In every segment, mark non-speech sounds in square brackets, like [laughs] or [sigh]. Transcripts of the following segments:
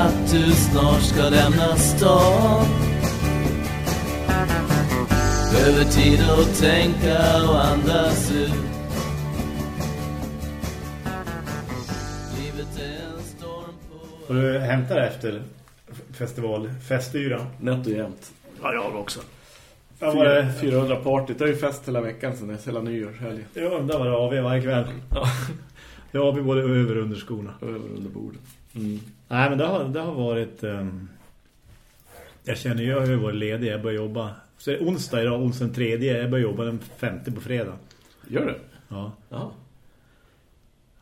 att du snart ska lämna stan Behöver tid att tänka och andas ut Livet är en storm på Och du hämtar efter festival, festyran. Nätt och jämnt. Ja, jag också. Ja, var det, 400 party. Det är ju fest hela veckan sen dess, hela nyårshelgen. ja, där var det AV varje kväll. Ja, Ja, AV både över och under skorna. över under bordet. Mm. Nej, men det har, det har varit... ehm, jag känner, jag har ju varit ledig, jag börjar jobba. Så det är onsdag idag, onsdag den tredje. Jag börjar jobba den femte på fredag. Gör det? Ja. Ja.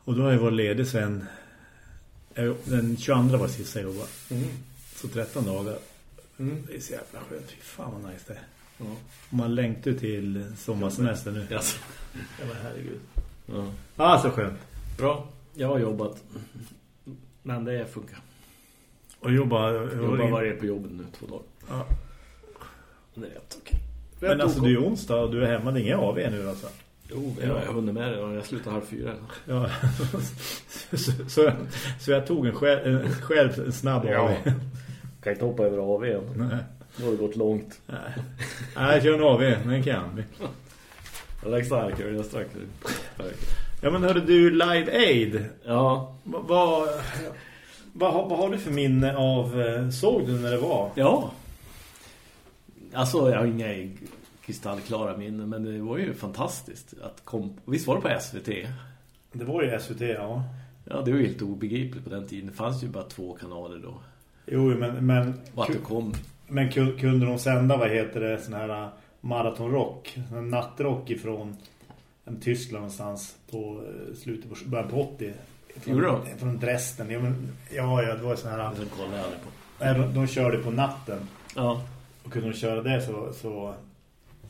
Och då har jag varit ledig sen... jag- Den 22 var sista jag jobbade. Mm. Så 13 dagar. Mm. Det är så jävla skönt. Fy fan vad nice det är. Ja. Man längtar till sommarsemester nu. Yes. Ja, men herregud. Ja. Ah, så skönt. Bra. Jag har jobbat. Men det funkar. Och jobba... Jag jobbar varje på jobbet nu två dagar. Ja. Det är rätt okej. Men alltså det är onsdag och du är hemma. Det är ingen AV nu alltså. Jo, jag har hunnit med det. Jag slutar halv fyra. Ja. [laughs] så, så, så jag tog en själv, en, själv en snabb Ja. AV. Kan inte hoppa över AWn. Nej. Då har det gått långt. Nej, jag kör en AV. Den kan vi. Jag lägger starkare, jag strax. [laughs] Ja men hörde du Live Aid. Ja. Vad vad har- vad har du för minne av eh, såg du när det var? Ja. Alltså, jag har inga kristallklara minnen, men det var ju fantastiskt. att kom... Visst var det på SVT? Det var ju SVT, ja. Ja, det var ju helt obegripligt på den tiden. Det fanns ju bara två kanaler då. Jo, men men Och att det kom... men ku- kunde de sända vad heter det sån här uh, maratonrock, nattrock ifrån en Tyskland någonstans på eh, slutet på början på 80. Gjorde Från, från Dresden. Ja, men, ja, ja, det var sån här Den kollade jag aldrig på. Nej, de, de körde på natten. Ja. Och kunde de köra det så, så...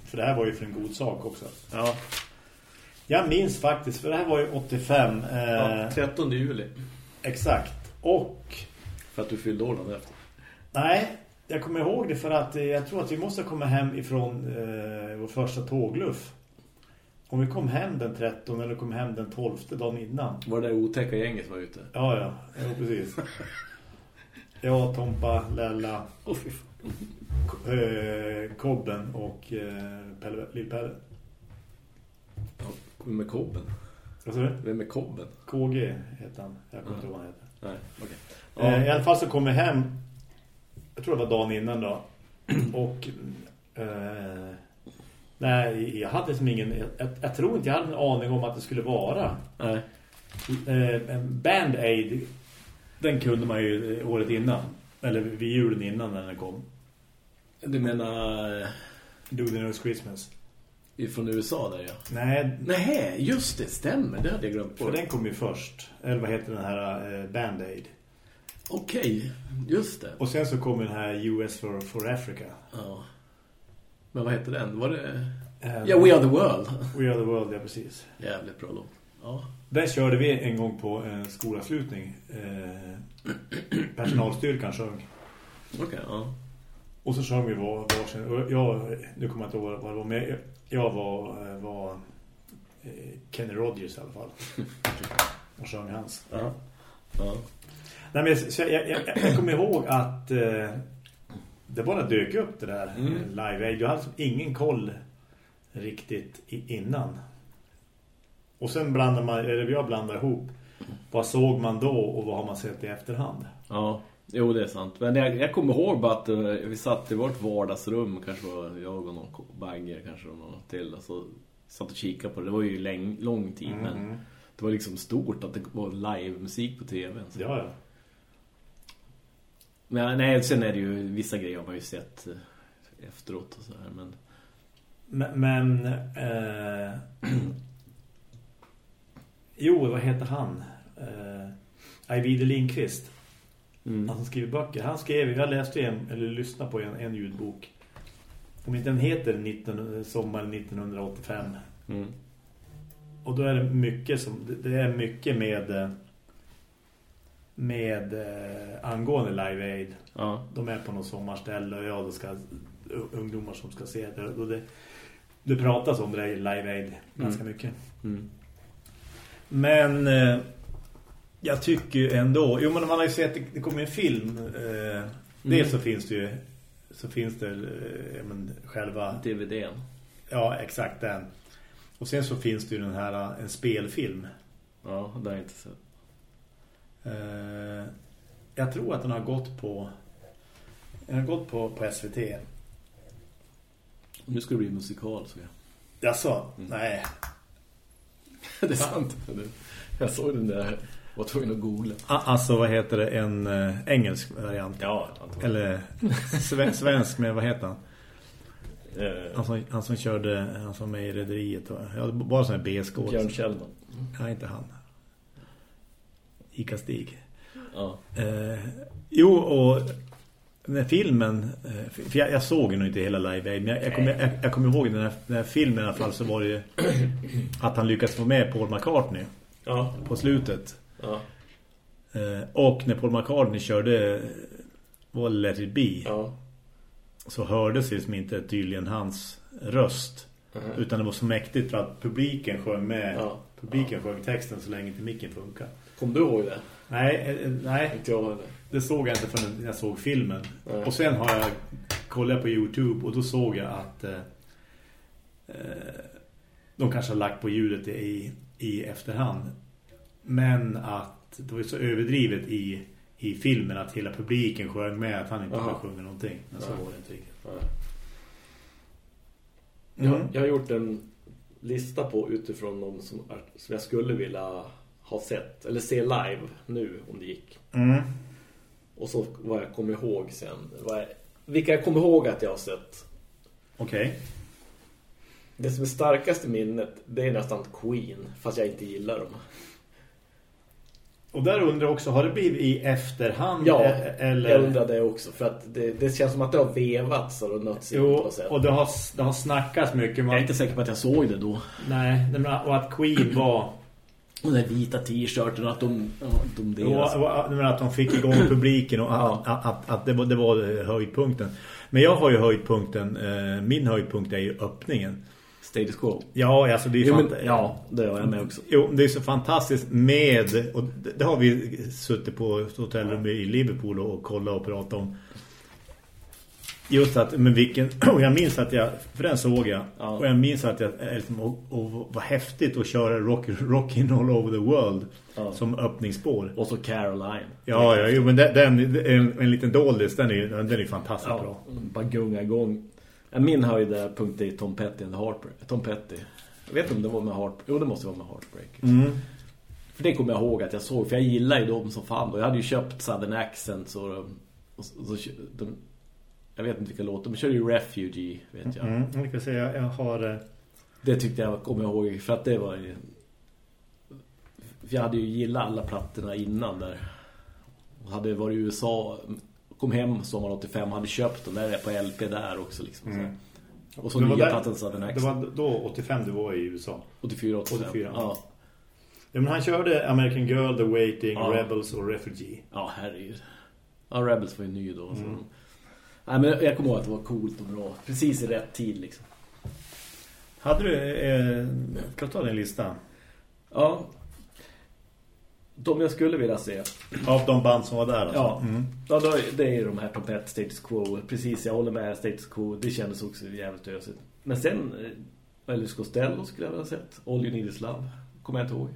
För det här var ju för en god sak också. Ja. Jag minns faktiskt, för det här var ju 85. Eh, ja. 13 juli. Exakt. Och... För att du fyllde år efter. Nej, jag kommer ihåg det för att jag tror att vi måste komma hem ifrån eh, vår första tågluff. Om vi kom hem den 13 eller kom hem den 12 dagen innan. Var det där otäcka gänget som var ute? Ja, ja. ja precis. Jag, Tompa, Lella. K- eh, Kobben och eh, Pelle, Lill-Pelle. Ja, Vem är Kobben? Vad sa du? Vem är Kobben? KG heter han. Jag kommer inte ihåg vad han heter. Nej, okej. Eh, I alla fall så kom vi hem. Jag tror det var dagen innan då. [clears throat] Och eh, nej, jag hade som ingen jag, jag tror inte jag hade en aning om att det skulle vara Nej. eh, Band-Aid. Den kunde man ju eh, året innan. Eller vid julen innan när den kom. Du menar... Do the Nose Christmas. Från USA där, ja. Nej, Nej, just det, stämmer. Det hade jag glömt för på. den kom ju först. Eller vad heter den här eh, Band-Aid. Okej, just det. Och sen så kom den här US for, for Africa. Ja. Men vad hette den? Var det... Ja, We Are The World. We Are the World, ja precis. Jävligt bra låt. Ja. Den körde vi en gång på en skolavslutning. Eh, personalstyrkan sjöng. Okej, ja. Och så sjöng vi var, varsin. Och jag, nu kommer jag inte ihåg vad det var. Men jag, jag var, eh, var eh, Kenny Rogers i alla fall. Och sjöng hans. Ja. ja. Nej, men jag, jag, jag, jag kommer ihåg att eh, det bara dök upp det där Mm. live aid. Jag hade som ingen koll riktigt innan. Och sen blandar man, eller jag blandar ihop vad såg man då och vad har man sett i efterhand. Ja, jo det är sant. Men jag, jag kommer ihåg bara att eh, vi satt i vårt vardagsrum, kanske var jag och någon bagger, kanske någon till. Och så satt och kikade på det. Det var ju läng, lång tid, men Mm. det var liksom stort att det var live-musik på tv. Så. Ja, ja. Men nej, sen är det ju vissa grejer har man ju sett eh, efteråt och så här, men... Men, men eh, [clears throat] jo, vad heter han? Eh, Ajvide Lindqvist. Mm. Han som skriver böcker. Han skrev, jag läste en, eller lyssnade på en, en ljudbok. Om inte den heter 19, sommar 1985. Mm. Och då är det mycket som, det- det är mycket med eh, med eh, angående Live Aid. Ja. De är på något sommarställe och ja, då ska ungdomar som ska se det. Och det, det pratas om det i Live Aid ganska mycket. Mm. Men eh, Jag tycker ju ändå... Jo, men man har ju sett, det, kommer en film. Eh, dels så finns det ju... Så finns det eh, men, själva... DVDn. Ja, exakt den. Och sen så finns det ju den här, eh, en spelfilm. Ja, det har jag inte sett. Eh, jag tror att den har gått på... Den har gått på, på SVT. Nu ska det bli musikal, så jag. Jaså? Nej. [laughs] det är sant. Jag såg den där. Var tvungen att googla. Alltså, vad heter det? En eh, engelsk variant. Ja, antagligen. Eller sve, svensk med, vad heter han? Eh, Han som, han som körde, han som är i rederiet. Ja, bara sån här B-skåd. Björn Kjellman. Nej, inte han. Ica Stig. Ja. Eh, jo, och den här filmen, eh, för jag, jag såg nog inte hela Live Aid, men jag, jag, kommer, jag, jag kommer ihåg den här, den här filmen i alla fall så var det ju [clears throat] att han lyckades få med Paul McCartney Ja. på slutet. Ja. Eh, och när Paul McCartney körde var Let It Be Ja. så hördes liksom inte tydligen hans röst Mhm. utan det var så mäktigt för att publiken sjöng med Ja. Publiken sjöng texten så länge inte micken funkar. Kom du ihåg det? Nej, eh, nej. Inte jag heller. Det såg jag inte förrän jag såg filmen. Nej. Och sen har jag kollat på Youtube och då såg jag att eh, eh, de kanske har lagt på ljudet i, i efterhand. Men att det var så överdrivet i, i filmen att hela publiken sjöng med att han inte Aha. sjunga någonting. Men så var det inte riktigt. Mm. Jag, jag har gjort en lista på utifrån de som, som jag skulle vilja ha sett. Eller se live nu om det gick. Mm. Och så vad jag kommer ihåg sen. Vad jag, vilka jag kommer ihåg att jag har sett. Okej. Det som är starkast i minnet det är nästan Queen. Fast jag inte gillar dem. Och där undrar jag också, har det blivit i efterhand? Ja, eh, eller... jag undrar det också. För att det, det känns som att det har vevats Jo, något sätt. och det har, det har snackats mycket. Man, Jag är inte säker på att jag såg det då. Nej, och att Queen [clears throat] var... Och den vita t-shirten att de, de Jo, deras. och- men att de fick igång [clears throat] publiken och Ja. att, att, att det, var, det var höjdpunkten. Men jag har ju höjdpunkten, eh, min höjdpunkt är ju öppningen. Status quo. Ja, alltså det är Jo, men, ja, det har jag med också. Jo, det är så fantastiskt med, och det, det har vi suttit på ett hotellrum i Liverpool och, och kollat och pratat om. Just att, men vilken, [clears throat] och jag minns att jag, för den såg jag, Ja. och jag minns att jag, eh, liksom, och, och vad häftigt att köra rock, Rockin' All Over the World Ja. som öppningsspår. Och så Caroline. Ja, ja jo, men den, den en, en liten doldis, den är, den är fantastiskt Ja, bra. bara gunga igång. Min höjdpunkt är Tom Petty and Heartbreak. Tom Petty. Jag vet inte om det var med Heartbreak. Jo, det måste vara med Heartbreak. Mm. För det kommer jag ihåg att jag såg. För jag gillar ju dem som fan. Och jag hade ju köpt Southern Accents och, och, och så, de, jag vet inte vilka låtar. De körde ju Refugee, vet jag. Mm, jag kan säga, jag har... eh, Det tyckte jag kommer jag ihåg. För att det var ju... För jag hade ju gillat alla plattorna innan där. Och hade varit i USA... Kom hem sommar 85 hade köpt dem där på LP där också liksom. Mm. Och så Det var nya plattan Southern Det Accent. var då 85 du var i USA. 84, 85. 84. Ja. Ja, men han körde American Girl, The Waiting, Ja. Rebels och Refugee. ja, herregud. Ja, Rebels var ju ny då. Så. Mm. Nej, men jag kommer ihåg att det var coolt och bra. Precis i rätt tid liksom. Hade du... Eh, kan du ta din lista? Ja. De jag skulle vilja se. Av de band som var där alltså? Ja. Mm. Ja, då, det är ju de här Tompet Status Quo. Precis, jag håller med Status Quo. Det kändes också jävligt ösigt. Men sen, eh, Elvis Costello skulle jag vilja ha sett. All You Need Is Love. Kommer jag inte ihåg.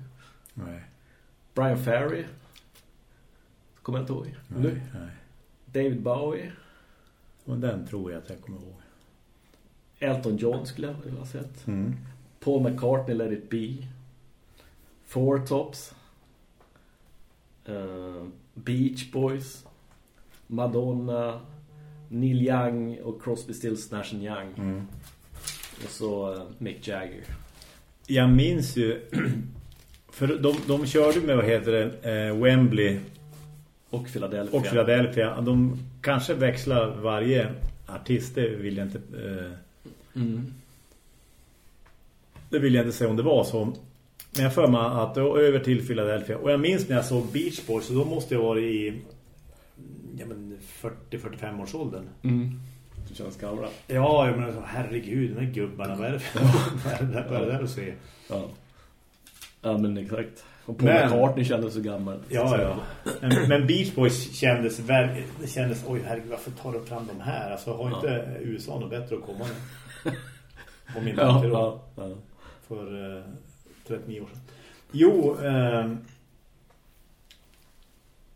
Nej. Brian Ferry. Kommer jag inte ihåg. Nej, nej. David Bowie. Och den tror jag att jag kommer ihåg. Elton John skulle jag vilja ha sett. Mm. Paul McCartney, Let It Be. Four Tops. Eh, Beach Boys. Madonna. Neil Young och Crosby, Stills, Nash Young. Mm. Och så eh, Mick Jagger. Jag minns ju... [clears throat] För de, de körde med, vad heter det, eh, Wembley Och Philadelphia. och Philadelphia. De kanske växlar varje artist, det vill jag inte... Eh, Mm. det vill jag inte säga om det var så. Men jag för mig att det var över till Philadelphia. Och jag minns när jag såg Beach Boys, så då måste jag vara i ja, men 40-45 års åldern. Mm. Du känns gamla. Ja, jag menar, herregud, de här gubbarna, vad är det för [laughs] vad är det där, att se? Ja. Ja, men exakt. Och Paul Men- McCartney kändes så gammal. Ja, ja. Men, men Beach Boys kändes, ver- det kändes, oj herregud, varför tar de fram de här? Alltså har Ja. inte USA något bättre att komma med? [laughs] Om inte Ja, ja, ja. för eh, 39 år sedan. Jo, eh,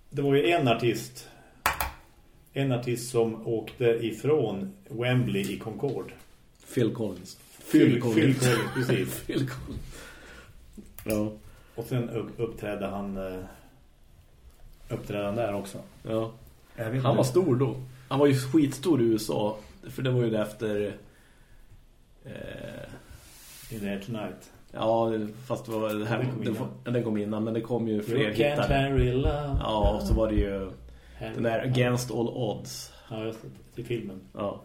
det var ju en artist en artist som åkte ifrån Wembley i Concorde. Phil Collins. Phil Collins, precis. [laughs] Phil Collins. Ja, Och sen upp, uppträdde han eh, uppträdde han där också. ja. Han var stor då. Han var ju skitstor i USA. För det var ju det efter... Eh, In there tonight. Ja, fast det var... Det här, Den kom den, innan. den kom innan, men det kom ju fler You hittar. hurry love. Ja, och så var det ju Henry. den där Against All Odds. Ja, just det. Till filmen. Ja.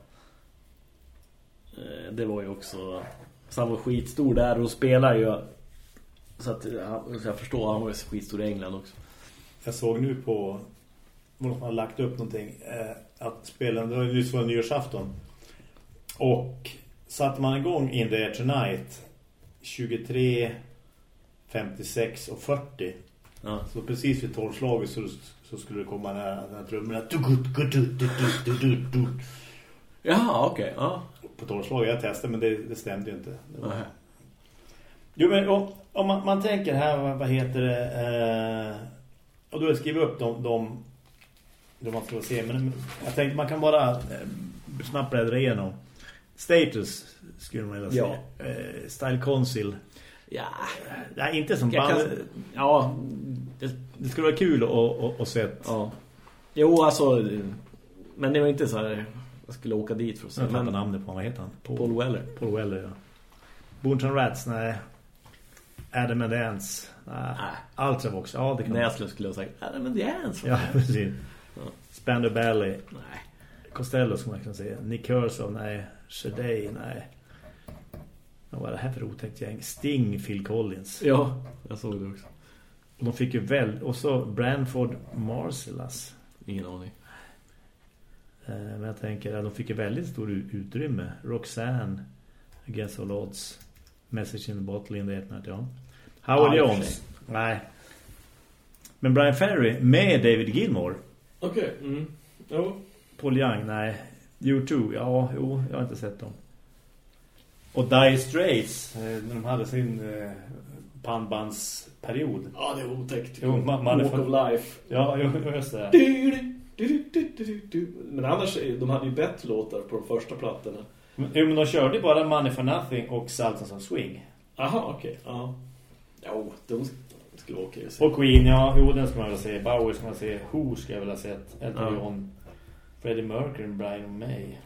Eh, Det var ju också... Så han var skitstor där och spelar ju... Så att jag förstår, han var ju skitstor i England också. Jag såg nu på någon som har lagt upp någonting eh, att spela, det var ju nyårsafton och satte man igång In the Air Tonight 23 56 och 40 Ja. så precis vid tolvslaget så, så skulle det komma den här, den här trummorna Jaha, okej. Ja. på tolvslaget, jag testade men det, det stämde ju inte det var... Jo men om, om man, man tänker här, vad, vad heter det eh, och då har jag skrivit upp de, de, de man ska se men jag tänkte man kan bara eh, snabbt bläddra igenom Status skulle man vilja säga eh, Style Council Ja. Nej, inte som Jag band kan- Ja. det, det skulle vara kul att, se Ja. Jo, alltså... Men det var inte så här... Jag skulle åka dit för att se. jag tappar Men namnet på vad heter han? Paul Weller. Paul Weller, ja. Boonton Rats, nej. Adam and Dance, nej. Nej. Ultravox, ja det kan Näslöv skulle jag säga. Ja, är en sån. Ja, precis. Ja. Spandau Ballet, Nej. Costello som man kan säga. Nick Kershaw, nej. Shadej, nej. Vad var det här för otäckt gäng? Sting, Phil Collins. Ja, jag såg det också. Och de fick ju väl... Och så Branford Marcellus. Ingen aning. Eh, men jag tänker att de fick ju väldigt stor utrymme. Roxanne, Against All Odds, Message in the Bottle in the Eternity, ja. Howard Ja, Jones. Nej. Men Brian Ferry med David Gilmore. Okej. Mm. Jo. Paul Young, nej. U2, ja, jo, jag har inte sett dem. Och Dire Straits, eh, när de hade sin eh, pannbandsperiod. Ja, det är otäckt. Jo, man- man Walk för- of Life. Ja, just [laughs] det. Men annars, de hade ju bättre låtar på de första plattorna. Jo, men de körde bara Money for Nothing och Sultans of Swing. Aha, okej. Ja. Jo, de skulle vara okej se. Och Queen, ja, jo, den ska man vilja se. Bowie ska man se. Who ska jag vilja se. Elton Ja. Freddie Mercury, Brian May.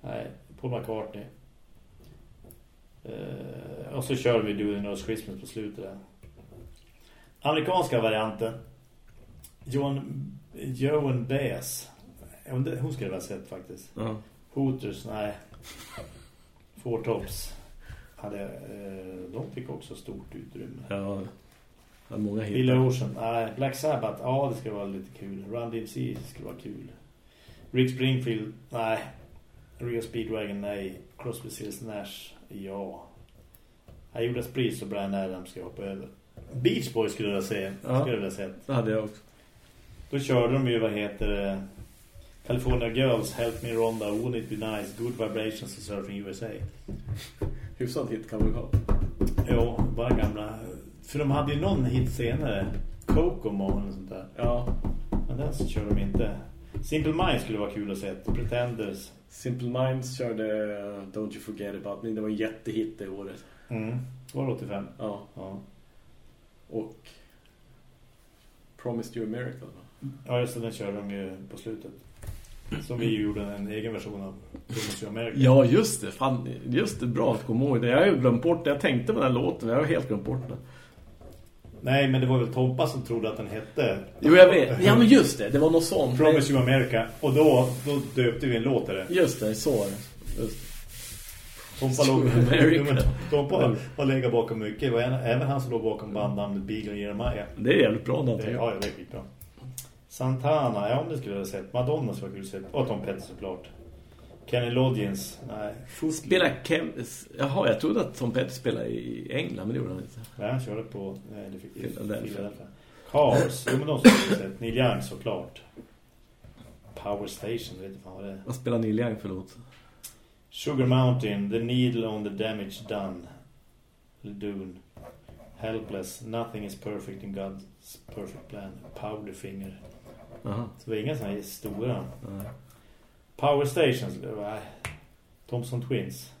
Nej, Paul McCartney. Eh, och så kör vi Do the Nose Christmas på slutet där. Amerikanska varianten. Joan, Joan Baez. Hon skulle jag vilja sett faktiskt. Ja. Hooters, nej. Four Tops. Hade, eh, de fick också stort utrymme. Ja. Hade många Bill hittar. Ocean, nej. Black Sabbath, ja det ska vara lite kul. Run DMC skulle vara kul. Rick Springfield, nej. Rio Speedwagon, nej. Crosby, Stills, Nash, ja. Jag gjorde Spris och Brian Adams ska jag hoppa över. Beach Boys skulle jag säga. Ja. Skulle jag säga. Det hade jag också. Då körde de ju, vad heter det? California Girls, Help Me Ronda, Won't It Be Nice, Good Vibrations och Surfing USA. Hyfsad hit kan vi ha. Jo, bara gamla. För de hade ju någon hit senare. Kokomo eller sånt där. Ja. Men den så kör de inte. Simple Minds skulle vara kul att se. Pretenders. Simple Minds körde uh, Don't You Forget About Me. Det var en jättehit det året. Mm. Var det 85? Ja. Ja. Och Promised You a Miracle. va? Ja, just det. Den kör de ju på slutet. Som vi gjorde en egen version av Promise You America. Ja, just det. Fan, just det. Bra att komma ihåg det. Jag har ju glömt bort det. Jag tänkte på den här låten. Jag har helt glömt bort den. Nej, men det var väl Tompa som trodde att den hette Jo, jag vet. Ja, men just det. Det var något sånt. Promise You America. Och då, då döpte vi en låt det. Just det, så. Just. Tompa låg [laughs] men Tompa har, legat bakom mycket. En- även han som låg bakom bandnamnet Beagle och Jeremiah. Det är jävligt bra någonting. ja, det är skitbra. Santana, ja om det skulle jag ha sett. Madonna skulle jag ha sett. Och Tom Petty såklart. Kenny Loggins. Nej. Spelar Kem... Jaha, jag trodde att Tom Petty spelade i England, men det gjorde han inte. Nej, han körde på... Nej, det fick Philadelphia. Cars. Jo, men de som har sett. Neil Young såklart. Power Station, vet inte fan vad det är. Vad spelar Neil Young för låt? Sugar Mountain, The Needle on the Damage Done. Dune. Helpless, Nothing is perfect in God's perfect plan. Powderfinger. Jaha. Så det var inga sådana här stora. Ja. Power Stations, nej. Thompson Twins.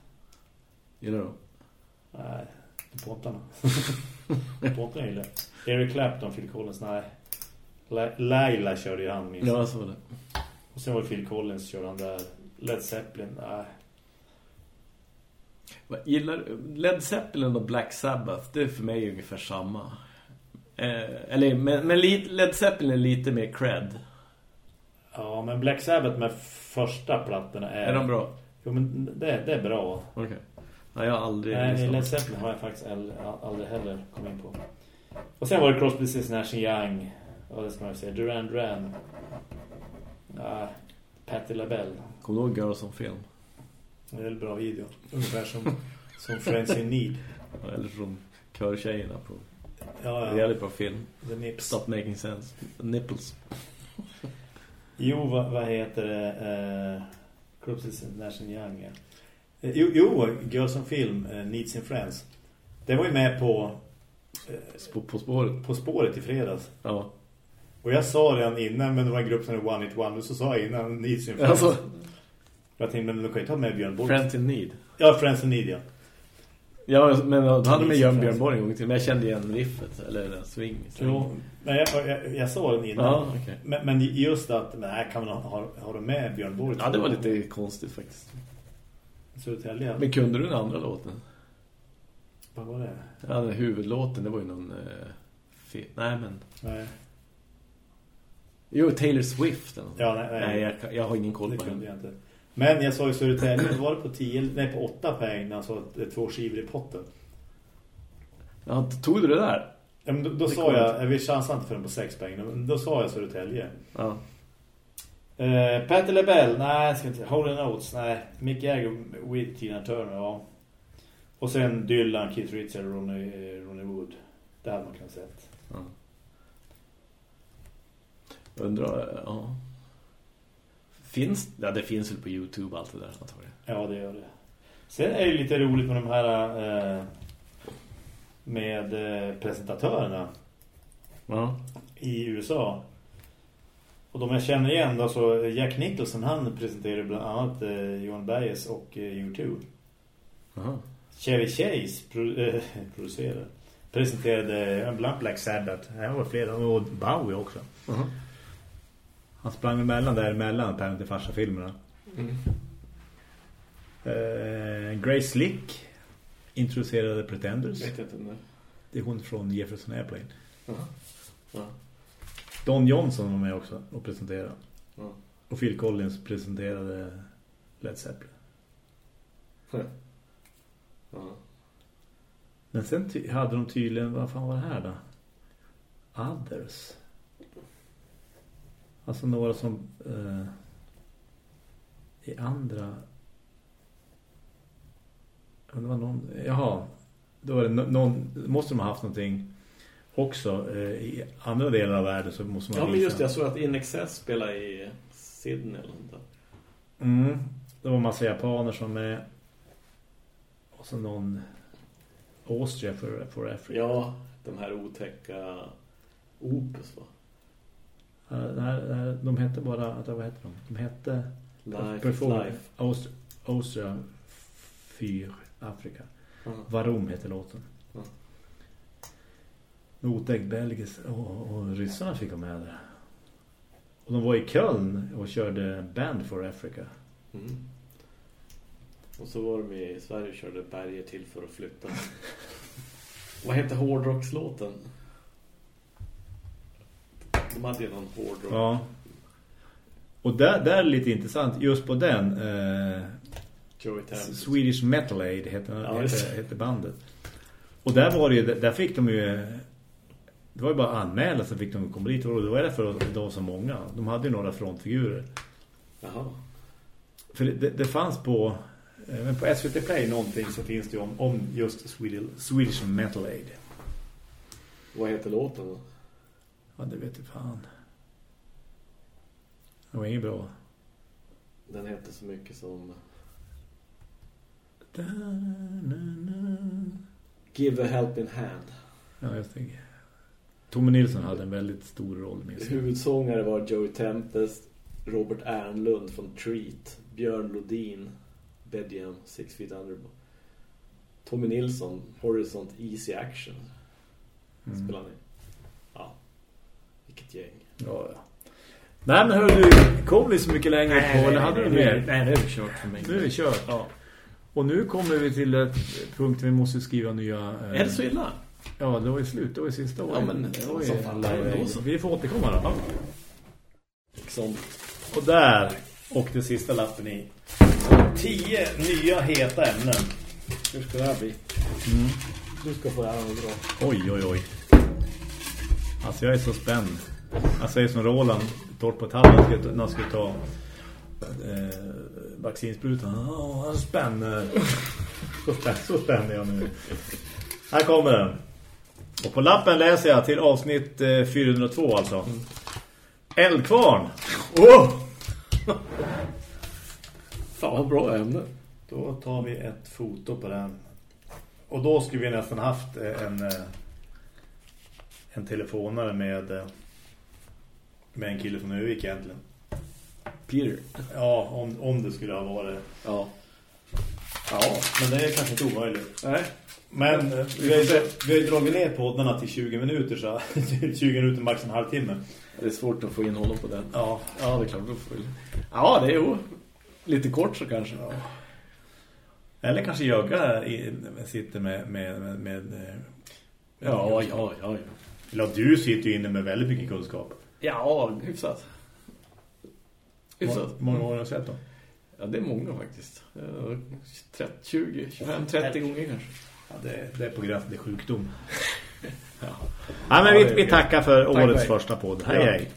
Gillar du? Nej, det pottarna. pottarna gillar. Eric Clapton, Phil Collins, nej. La- Laila körde ju han minst. Ja, så var det. Och sen var det Phil Collins körde han där. Led Zeppelin, nej. Vad Gillar Led Zeppelin och Black Sabbath, det är för mig ungefär samma. Eh, eller, men, men Led Zeppelin är lite mer cred. Ja, men Black Sabbath med första plattorna är... Är de bra? Jo, men det, det är bra. Okej. Ja, jag har aldrig... Nej. Led Zeppelin har jag faktiskt aldrig, heller kommit in på. Och sen var det Crosby, Stills, Nash Young. Ja, det ska man ju säga. Duran Duran. Ja, Patti LaBelle. Kommer du ihåg Girls on Film? Det är en väldigt bra video. Ungefär som, som Friends in Need. Ja, Eller från körtjejerna på Ja, ja. jävligt bra film. The Nips. Stop making sense. Nipples. Jo, vad, vad heter det? Eh, Stills, Nash Young. Ja. Eh, Jo, jo, Girls on Film, eh, Needs in Friends. Det var ju med på, eh, På, på spåret. på spåret i fredags. Ja. Och jag sa redan innan, men det var en grupp som är One It One. Och så sa jag innan Needs in Friends. Alltså, Jag tänkte, men de kan ju ta med Björn Borg. Friends in Need. Ja, Friends in Need, ja. Ja, men då hade med Nice Jörn. Björn Borg en gång till. Men jag kände igen riffet. Eller den swing. Jo, men jag, jag, jag sa den innan. Ja, okej. men, men just att, nej, kan man ha, ha, ha de med Björn Borg? Ja, det var lite konstigt faktiskt. Södertälje. Men kunde du den andra låten? Vad var det? Ja, den huvudlåten, det var ju någon... Eh, fe- nej, men... Nej, Jo, Taylor Swift. Eller något. ja, nej, nej, nej jag, jag har ingen koll det på kunde den. jag inte. Men jag sa ju Södertälje, var det på 10, nej på 8 poäng när han är två skivor i potten. Ja, tog du det där? Ja, men då, då sa jag, jag vill chansa inte för den på 6 poäng, men då sa jag Södertälje. Ja. Eh, Patti LaBelle, nej, ska inte. Holy Notes, nej. Mick Jagger with Tina Turner, ja. Och sen Dylan, Keith Richards och Ronnie, Ronnie Wood. Det hade man kunnat sett. ja. Undrar, ja. Finns, ja det finns väl på Youtube allt det där antagligen. Ja, det gör det. Sen är det lite roligt med de här eh, med eh, presentatörerna Ja. i USA. Och de jag känner igen då, så Jack Nicholson han presenterade bland annat eh, Johan Baez och eh, U2. Aha. Chevy Chase pro, eh, [laughs] producerade. Presenterade eh, bland Black Sabbath. Här var flera. Och Bowie också. Aha. Han sprang emellan där emellan Pärn till farsa-filmerna. Mm. Eh, Grace Slick introducerade Pretenders. Vet jag inte om det. Är hon från Jefferson Airplane. Aha. Ja. Don Johnson var med också och presenterade. Ja. Och Phil Collins presenterade Led Zeppelin. Ja. Men sen hade de tydligen, vad fan var det här då? Others. Alltså några som eh, i andra det var någon, jaha då var det någon, måste de ha haft någonting också eh, i andra delar av världen så måste man Ja, men visa. just det. Jag såg att In Excess spelar i Sydney eller något där. Mm. Det var massa japaner som med. Och så någon Austria för, för Africa. Ja, de här otäcka Opus va? Nej, de hette bara, vad hette de? De hette Life, Life. Austria, Austria för Afrika. Ja. Varom heter låten. Ja. Otäck belgisk och, och ryssarna fick vara med där. Och de var i Köln och körde Band for Africa. Mm. Och så var de i Sverige och körde berger till för att flytta. [laughs] Vad hette hårdrockslåten? De hade ju någon hårdrock. Ja. Och där, där är lite intressant, just på den eh. Swedish Metal Aid heter, Ja, heter, heter bandet. Och där var det ju, där fick de ju det var ju bara anmäla så fick de komma dit och det var därför att det var så många. De hade ju några frontfigurer. Jaha. för det, det fanns på eh, men på SVT Play någonting så finns det om, om just Swedish, Swedish Metal Aid. Vad heter låten då? Ja, det vet jag fan. Det var inget bra. Den heter så mycket som... Da, na, na. Give a helping hand. Ja, jag tänker. Tommy Nilsson hade en väldigt stor roll med sig. Huvudsångare var Joey Tempest, Robert Ernlund från Treat, Björn Lodin, Bedjam, Six Feet Under. Tommy Nilsson, Horizont Easy Action. Mm. Ni? Ja. Vilket gäng. Ja, ja. Nej, men hör du, kom vi så mycket längre på, eller hade du mer? Nej, det är vi kört för mig. Nu är vi kört. Ja. Och nu kommer vi till ett punkt vi måste skriva nya... eh, Är det så illa? Ja, det var ju slut. Det var ju sista året. Ja, men det var ju, det så. Vi får återkomma då. Liksom. Och där, och det sista lappen i. Tio nya heta ämnen. Hur ska det här bli? Mm. Du ska få äran att dra. Oj, oj, oj. Alltså jag är så spänd. Alltså jag är som Roland Torp på tallen när han skulle- ta eh, vaccinsprutan. Åh, han spänd. Så spänd, så spänd är jag nu. Här kommer den. Och på lappen läser jag till avsnitt eh, 402 alltså. Eldkvarn. Oh! Fan vad bra ämne. Då tar vi ett foto på den. Och då skulle vi nästan haft eh, en eh, en telefonare med eh, med en kille från Övik egentligen. Peter. Ja, om, om det skulle ha varit. Ja. Ja, men det är kanske inte omöjligt. Nej. Men eh, vi har, ju, vi har ju dragit ner poddarna till 20 minuter så [laughs] 20 minuter max en halvtimme. Det är svårt att få in honom på den. Ja, Ja, det är klart. Ja, det är ju lite kort så kanske. Ja. eller kanske Jögga sitter med med med, med eh, Ja, ja, ja, ja. Eller du sitter ju inne med väldigt mycket kunskap. Ja, hyfsat. Hyfsat. Hur många år har du sett då? Ja, det är många faktiskt. Ja, 30, 20, 25, 30 gånger kanske. Ja, det, det är på gränsen till sjukdom. [laughs] Ja. Ja, men vi, vi tackar för Tack, årets hej. första podd. Hej, Ja. hej.